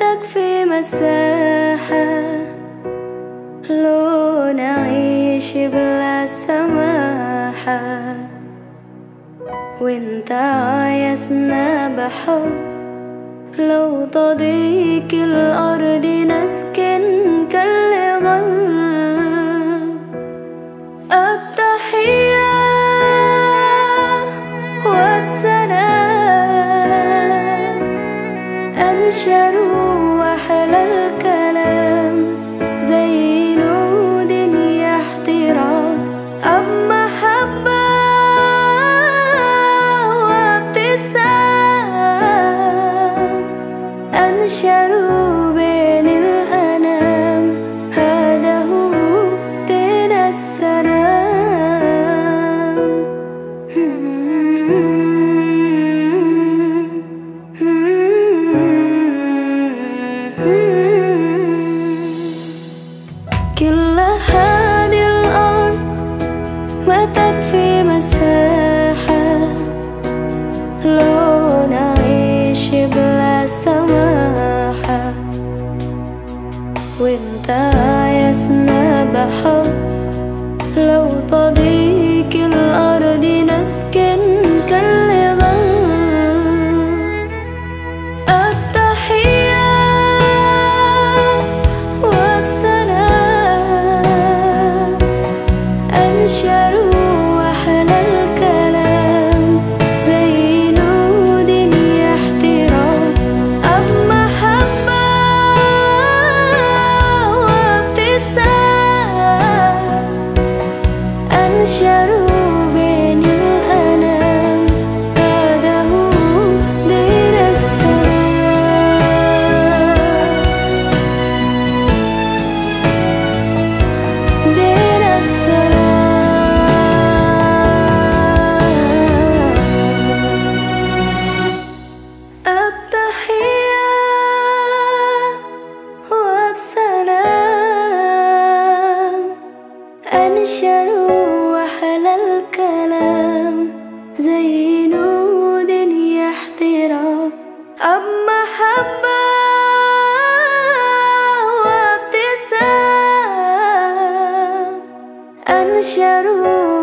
ما تكفي مساحة. لو نعيش بلا سماحة. وإنت عايزنا بحب. لو تضيق الأرض نسكن كل غلب التحية وبسلام أنشر أنشروا وأحلى الكلام. زي نود احترام أب محبة وابتسام. أنشروا